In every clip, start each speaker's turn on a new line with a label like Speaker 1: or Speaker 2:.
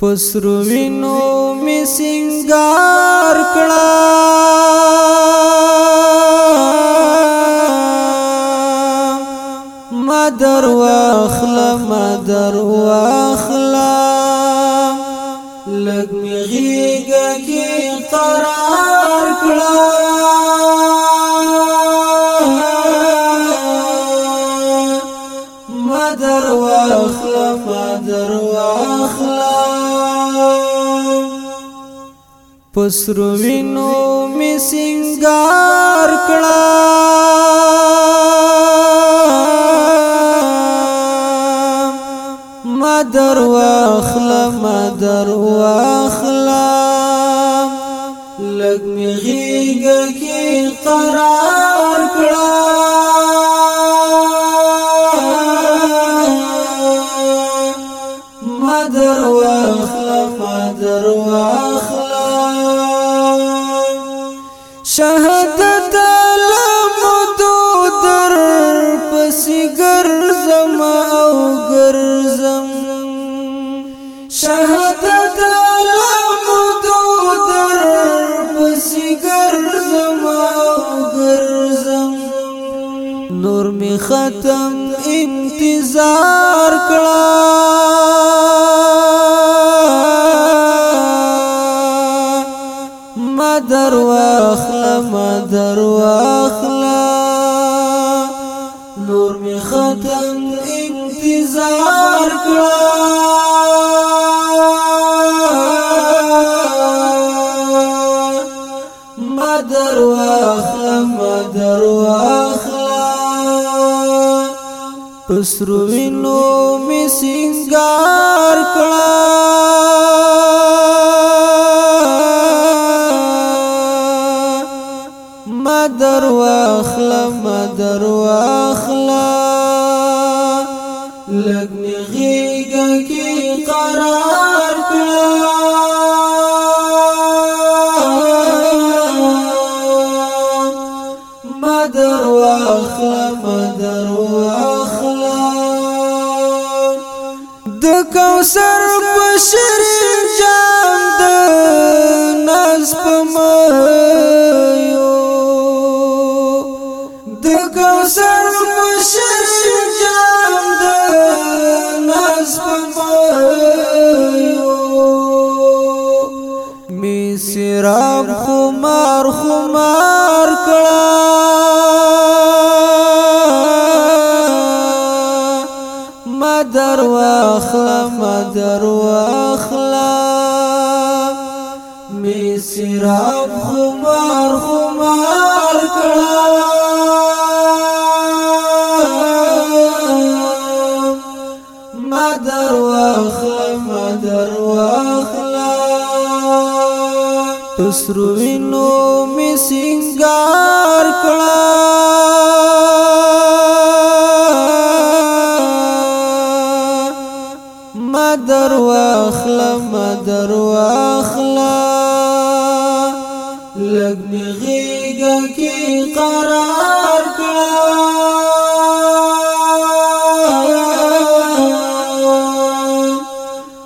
Speaker 1: پسروینو می سنگار کړه مدر واخل مدر واخل لګ می غیګه کی قرار کړه پسرو وینو می سنگار کړه مدر واخله مدر واخله ګرځم او ګرځم شهادت علم تو در پس ګرځم او ګرځم نور می ختم انتظار کړه پسرو وینو می سنگار کړه مدر واخلا مدر واخلا لګنی غیګه کې قرار کړه مدر واخلا مدر کوثر بشر جام د ناز پمایو د کوثر بشر جام د ناز پمایو می سراب خمار خمار کړه مدر واخلا مدر واخلا می سراب خمار خمار کړه مدر واخلا مدر واخلا پسرو وینو می سنگار ما واخلا ما واخلا لگ می غیگا کی قرار کلا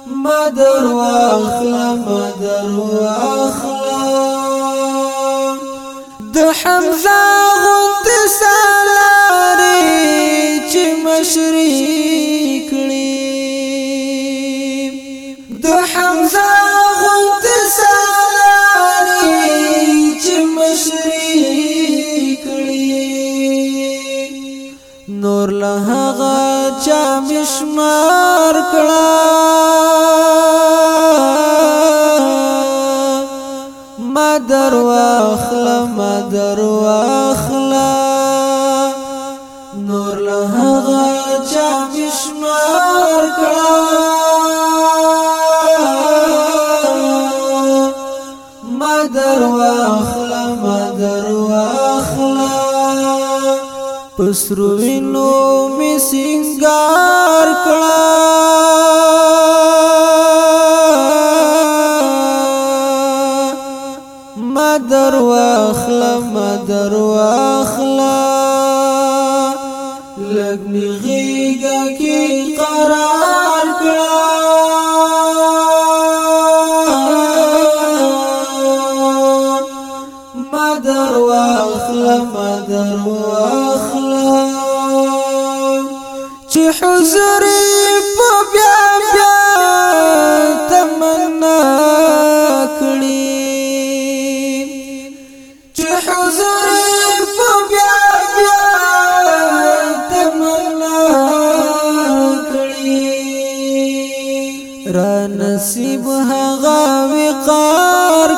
Speaker 1: ما درواخلا ما درواخلا د حمزه شمار کړه مدر واخل مدر واخل نور له هغه چا شمار کړه مدر واخل مدر واخل پسروین سنگار کړه مدر وخت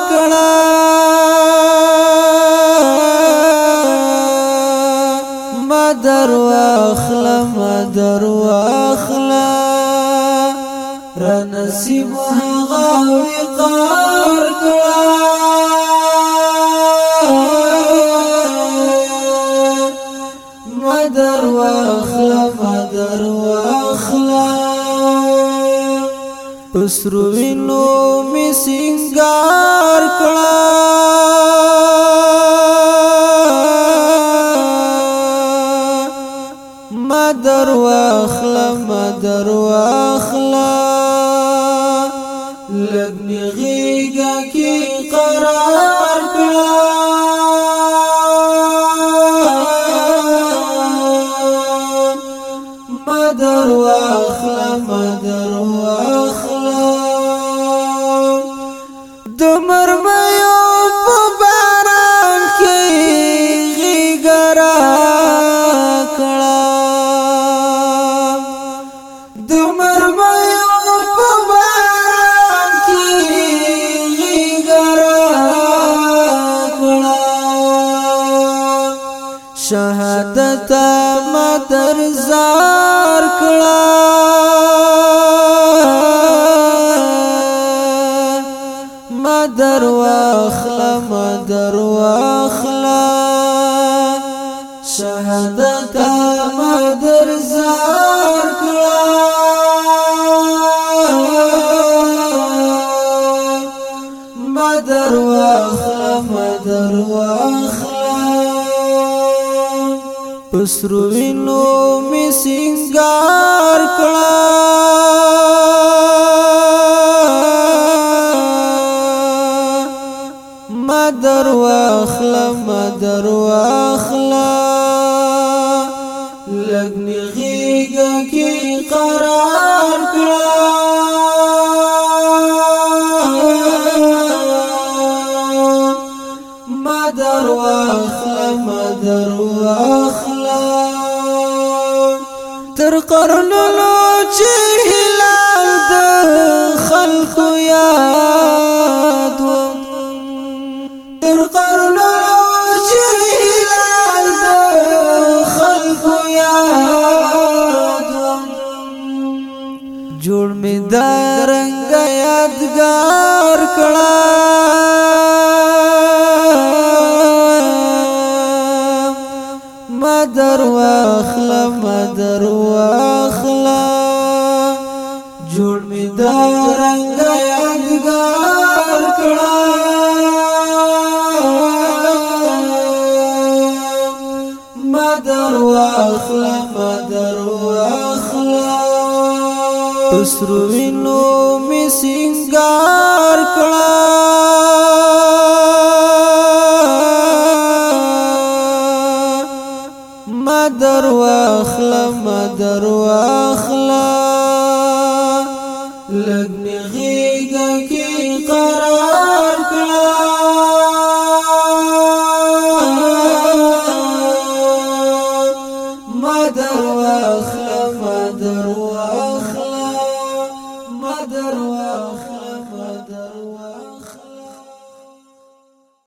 Speaker 1: کړه مدر واخل مدر واخل رنسیب هغه وقار کړه مدر واخلا مدر واخلا پسرو وینو می سنگار کړه مدر واخلا مدر واخلا لګنی غیګه کې قرار کړه مدر واخلا مدر واخلا دمر مې په باران کې غرا کړه شهادت مدر زار کړه مدر واخلا مدر واخلا شهادت مدر واخا مدر واخا پسروینو می سنگار کړه مدر واخلا مدر واخلا واخلا تر قرنونو چې هلال د خلقو یاد و تر قرنونو چې هلال د خلقو یاد و جوړ مې د رنگ یادگار کړه مدر واخلا مدر واخلا جوړ می دا رنگ یادګار کړه مدر واخلا مدر واخلا پسرو وینو می سنگار کړه تر واخ